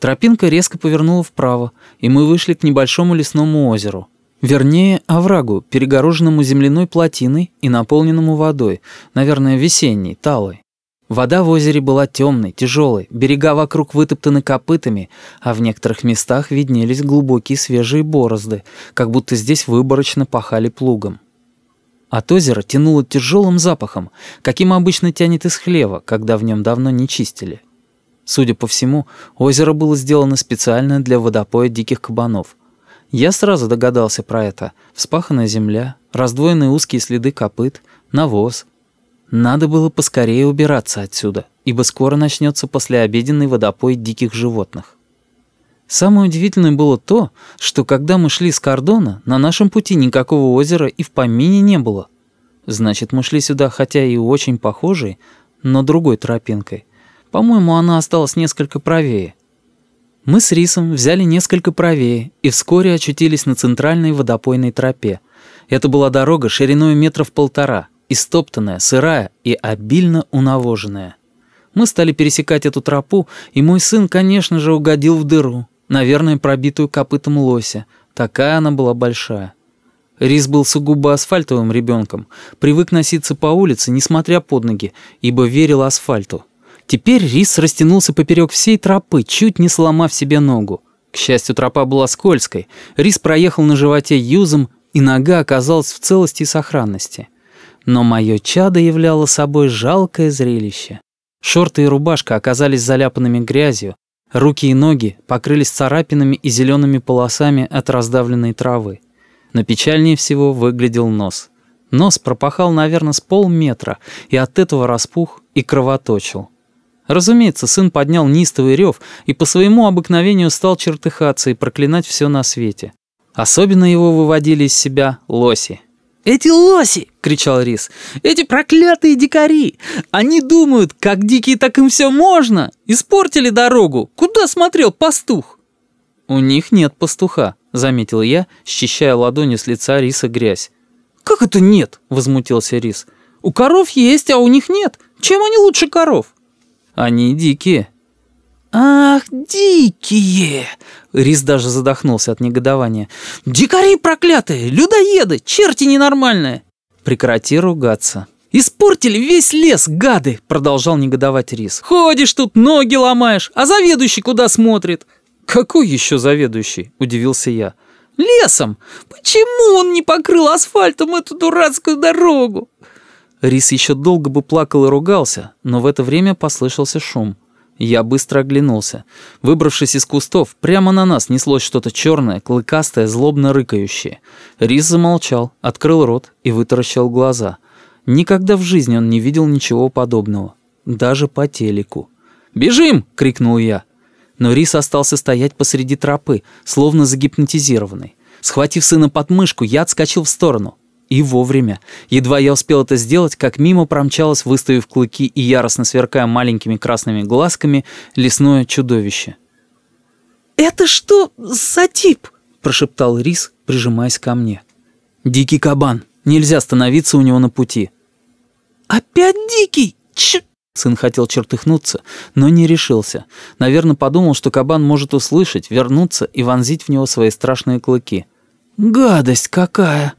Тропинка резко повернула вправо, и мы вышли к небольшому лесному озеру. Вернее, оврагу, перегороженному земляной плотиной и наполненному водой, наверное, весенней, талой. Вода в озере была темной, тяжелой, берега вокруг вытоптаны копытами, а в некоторых местах виднелись глубокие свежие борозды, как будто здесь выборочно пахали плугом. От озера тянуло тяжелым запахом, каким обычно тянет из хлева, когда в нем давно не чистили. Судя по всему, озеро было сделано специально для водопоя диких кабанов. Я сразу догадался про это. Вспаханная земля, раздвоенные узкие следы копыт, навоз. Надо было поскорее убираться отсюда, ибо скоро начнется послеобеденный водопой диких животных. Самое удивительное было то, что когда мы шли с кордона, на нашем пути никакого озера и в помине не было. Значит, мы шли сюда хотя и очень похожей, но другой тропинкой. По-моему, она осталась несколько правее. Мы с Рисом взяли несколько правее и вскоре очутились на центральной водопойной тропе. Это была дорога шириной метров полтора, истоптанная, сырая и обильно унавоженная. Мы стали пересекать эту тропу, и мой сын, конечно же, угодил в дыру, наверное, пробитую копытом лося. Такая она была большая. Рис был сугубо асфальтовым ребенком, привык носиться по улице, несмотря под ноги, ибо верил асфальту. Теперь рис растянулся поперек всей тропы, чуть не сломав себе ногу. К счастью, тропа была скользкой. Рис проехал на животе юзом, и нога оказалась в целости и сохранности. Но мое чадо являло собой жалкое зрелище. Шорты и рубашка оказались заляпанными грязью, руки и ноги покрылись царапинами и зелеными полосами от раздавленной травы. Но печальнее всего выглядел нос. Нос пропахал, наверное, с полметра, и от этого распух и кровоточил. Разумеется, сын поднял нистовый рев и по своему обыкновению стал чертыхаться и проклинать все на свете. Особенно его выводили из себя лоси. «Эти лоси!» — кричал Рис. «Эти проклятые дикари! Они думают, как дикие, так им все можно! Испортили дорогу! Куда смотрел пастух?» «У них нет пастуха», — заметил я, счищая ладонью с лица Риса грязь. «Как это нет?» — возмутился Рис. «У коров есть, а у них нет. Чем они лучше коров?» Они дикие». «Ах, дикие!» Рис даже задохнулся от негодования. «Дикари проклятые! Людоеды! Черти ненормальные!» «Прекрати ругаться!» «Испортили весь лес, гады!» Продолжал негодовать Рис. «Ходишь тут, ноги ломаешь, а заведующий куда смотрит?» «Какой еще заведующий?» Удивился я. «Лесом! Почему он не покрыл асфальтом эту дурацкую дорогу?» Рис еще долго бы плакал и ругался, но в это время послышался шум. Я быстро оглянулся. Выбравшись из кустов, прямо на нас неслось что-то черное, клыкастое, злобно рыкающее. Рис замолчал, открыл рот и вытаращил глаза. Никогда в жизни он не видел ничего подобного. Даже по телеку. «Бежим!» — крикнул я. Но Рис остался стоять посреди тропы, словно загипнотизированный. Схватив сына под мышку, я отскочил в сторону. И вовремя. Едва я успел это сделать, как мимо промчалось, выставив клыки и яростно сверкая маленькими красными глазками, лесное чудовище. «Это что за тип?» – прошептал Рис, прижимаясь ко мне. «Дикий кабан. Нельзя становиться у него на пути». «Опять дикий? Ч...» Сын хотел чертыхнуться, но не решился. Наверное, подумал, что кабан может услышать, вернуться и вонзить в него свои страшные клыки. «Гадость какая!»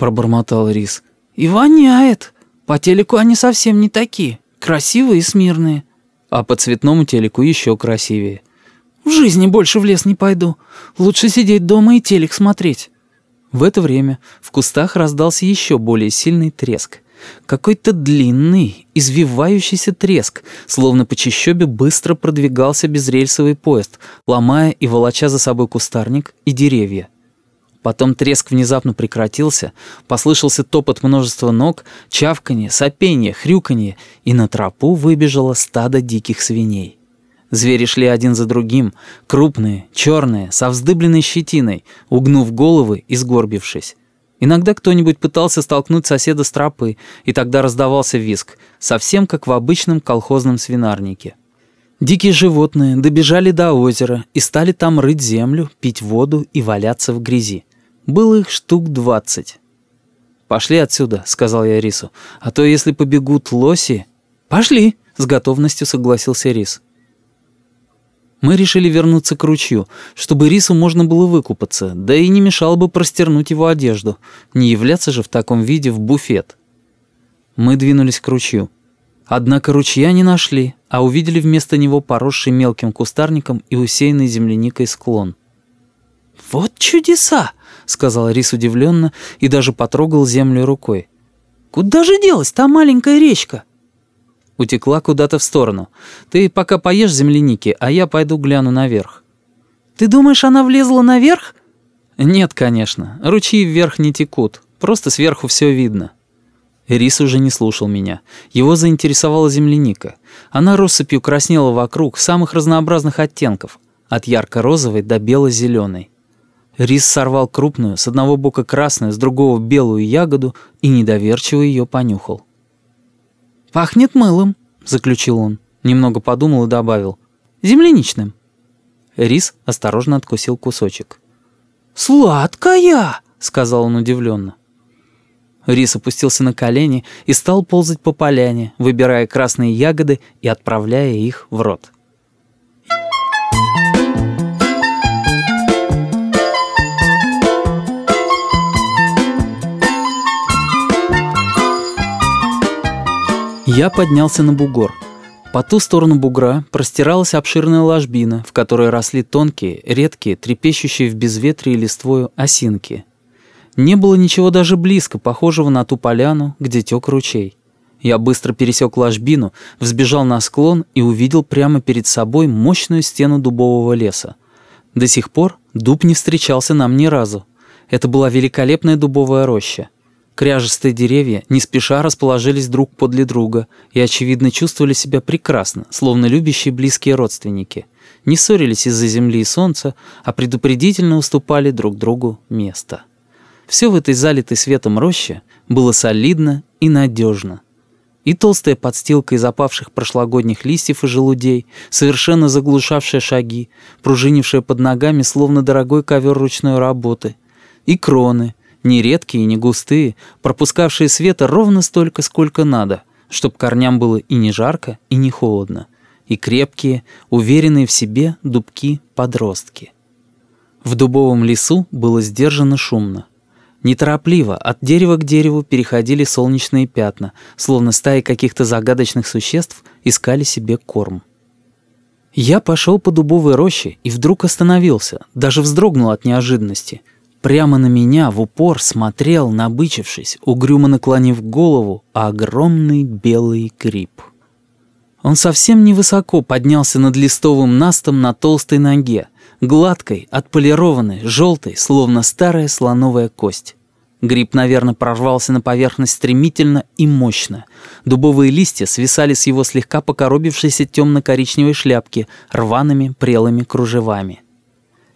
Пробормотал Рис. «И воняет. По телеку они совсем не такие. Красивые и смирные. А по цветному телеку еще красивее. В жизни больше в лес не пойду. Лучше сидеть дома и телек смотреть». В это время в кустах раздался еще более сильный треск. Какой-то длинный, извивающийся треск, словно по чащобе быстро продвигался безрельсовый поезд, ломая и волоча за собой кустарник и деревья. Потом треск внезапно прекратился, послышался топот множества ног, чавканье, сопение, хрюканье, и на тропу выбежало стадо диких свиней. Звери шли один за другим, крупные, черные, со вздыбленной щетиной, угнув головы и сгорбившись. Иногда кто-нибудь пытался столкнуть соседа с тропы, и тогда раздавался виск, совсем как в обычном колхозном свинарнике. Дикие животные добежали до озера и стали там рыть землю, пить воду и валяться в грязи. Было их штук двадцать. «Пошли отсюда», — сказал я Рису. «А то если побегут лоси...» «Пошли», — с готовностью согласился Рис. Мы решили вернуться к ручью, чтобы рису можно было выкупаться, да и не мешало бы простернуть его одежду, не являться же в таком виде в буфет. Мы двинулись к ручью. Однако ручья не нашли, а увидели вместо него поросший мелким кустарником и усеянный земляникой склон. «Вот чудеса!» — сказал Рис удивленно и даже потрогал землю рукой. «Куда же делась та маленькая речка?» Утекла куда-то в сторону. «Ты пока поешь земляники, а я пойду гляну наверх». «Ты думаешь, она влезла наверх?» «Нет, конечно. Ручьи вверх не текут. Просто сверху все видно». Рис уже не слушал меня. Его заинтересовала земляника. Она россыпью краснела вокруг самых разнообразных оттенков, от ярко-розовой до бело-зеленой. Рис сорвал крупную, с одного бока красную, с другого белую ягоду и недоверчиво ее понюхал. «Пахнет мылом», — заключил он. Немного подумал и добавил. «Земляничным». Рис осторожно откусил кусочек. «Сладкая!» — сказал он удивленно. Рис опустился на колени и стал ползать по поляне, выбирая красные ягоды и отправляя их в рот. Я поднялся на бугор. По ту сторону бугра простиралась обширная ложбина, в которой росли тонкие, редкие, трепещущие в безветрии листвою осинки. Не было ничего даже близко похожего на ту поляну, где тек ручей. Я быстро пересек ложбину, взбежал на склон и увидел прямо перед собой мощную стену дубового леса. До сих пор дуб не встречался нам ни разу. Это была великолепная дубовая роща. Кряжестые деревья не спеша расположились друг подле друга и, очевидно, чувствовали себя прекрасно, словно любящие близкие родственники. Не ссорились из-за земли и солнца, а предупредительно уступали друг другу место. Все в этой залитой светом роще было солидно и надежно. И толстая подстилка из опавших прошлогодних листьев и желудей, совершенно заглушавшая шаги, пружинившая под ногами, словно дорогой ковер ручной работы, и кроны, не редкие и не густые, пропускавшие света ровно столько, сколько надо, чтоб корням было и не жарко, и не холодно, и крепкие, уверенные в себе дубки-подростки. В дубовом лесу было сдержанно шумно. Неторопливо от дерева к дереву переходили солнечные пятна, словно стаи каких-то загадочных существ искали себе корм. Я пошел по дубовой роще и вдруг остановился, даже вздрогнул от неожиданности — Прямо на меня в упор смотрел, набычившись, угрюмо наклонив голову, огромный белый гриб. Он совсем невысоко поднялся над листовым настом на толстой ноге, гладкой, отполированной, желтой, словно старая слоновая кость. Гриб, наверное, прорвался на поверхность стремительно и мощно. Дубовые листья свисали с его слегка покоробившейся темно-коричневой шляпки рваными прелыми кружевами.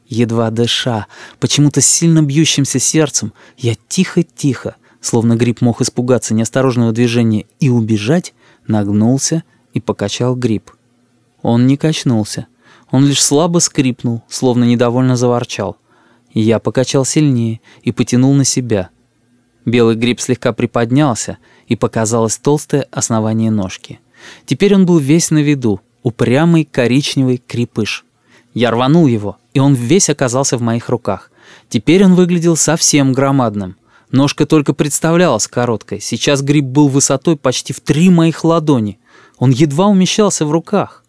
Едва дыша, почему-то сильно бьющимся сердцем, я тихо-тихо, словно гриб мог испугаться неосторожного движения и убежать, нагнулся и покачал гриб. Он не качнулся. Он лишь слабо скрипнул, словно недовольно заворчал. Я покачал сильнее и потянул на себя. Белый гриб слегка приподнялся, и показалось толстое основание ножки. Теперь он был весь на виду, упрямый коричневый крепыш. Я рванул его, и он весь оказался в моих руках. Теперь он выглядел совсем громадным. Ножка только представлялась короткой. Сейчас гриб был высотой почти в три моих ладони. Он едва умещался в руках.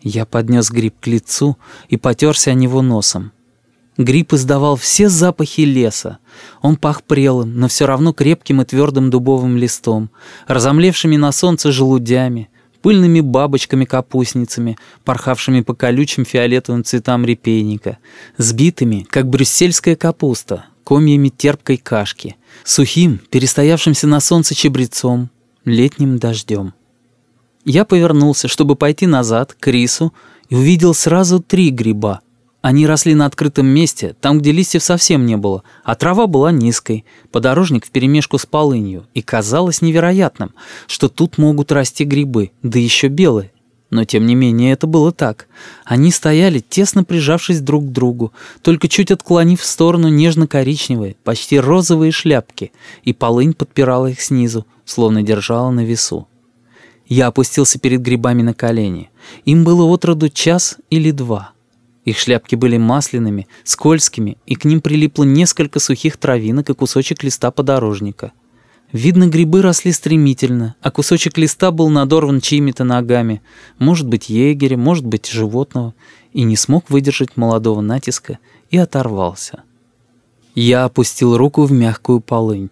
Я поднес гриб к лицу и потерся о него носом. Гриб издавал все запахи леса. Он пах прелым, но все равно крепким и твердым дубовым листом, разомлевшими на солнце желудями, пыльными бабочками-капустницами, порхавшими по колючим фиолетовым цветам репейника, сбитыми, как брюссельская капуста, комьями терпкой кашки, сухим, перестоявшимся на солнце чебрецом, летним дождем. Я повернулся, чтобы пойти назад, к рису, и увидел сразу три гриба — они росли на открытом месте, там, где листьев совсем не было, а трава была низкой, подорожник вперемешку с полынью, и казалось невероятным, что тут могут расти грибы, да еще белые. Но тем не менее это было так. Они стояли, тесно прижавшись друг к другу, только чуть отклонив в сторону нежно-коричневые, почти розовые шляпки, и полынь подпирала их снизу, словно держала на весу. Я опустился перед грибами на колени. Им было от роду час или два. Их шляпки были масляными, скользкими, и к ним прилипло несколько сухих травинок и кусочек листа подорожника. Видно, грибы росли стремительно, а кусочек листа был надорван чьими-то ногами, может быть, егеря, может быть, животного, и не смог выдержать молодого натиска и оторвался. Я опустил руку в мягкую полынь.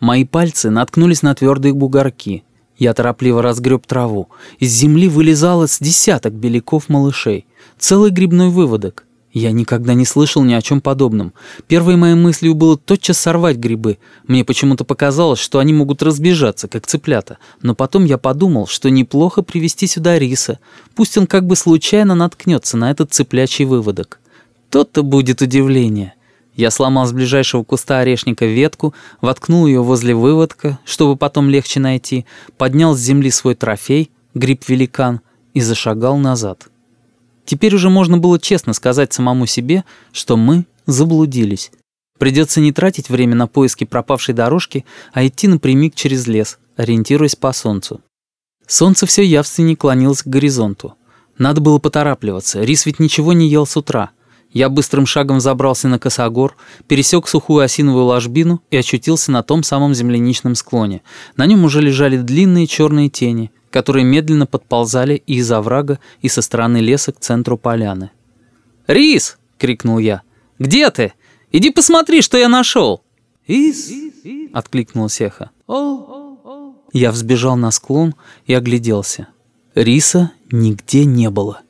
Мои пальцы наткнулись на твердые бугорки. Я торопливо разгреб траву. Из земли вылезало с десяток беляков-малышей. Целый грибной выводок. Я никогда не слышал ни о чем подобном. Первой моей мыслью было тотчас сорвать грибы. Мне почему-то показалось, что они могут разбежаться, как цыплята. Но потом я подумал, что неплохо привести сюда риса. Пусть он как бы случайно наткнется на этот цыплячий выводок. То-то будет удивление. Я сломал с ближайшего куста орешника ветку, воткнул ее возле выводка, чтобы потом легче найти, поднял с земли свой трофей, гриб-великан, и зашагал назад. Теперь уже можно было честно сказать самому себе, что мы заблудились. Придется не тратить время на поиски пропавшей дорожки, а идти напрямик через лес, ориентируясь по солнцу. Солнце все явственнее клонилось к горизонту. Надо было поторапливаться, рис ведь ничего не ел с утра. Я быстрым шагом забрался на косогор, пересек сухую осиновую ложбину и очутился на том самом земляничном склоне. На нем уже лежали длинные черные тени, которые медленно подползали и из оврага, и со стороны леса к центру поляны. «Рис!» — крикнул я. «Где ты? Иди посмотри, что я нашел!» «Ис!» — откликнулась эхо. Я взбежал на склон и огляделся. Риса нигде не было.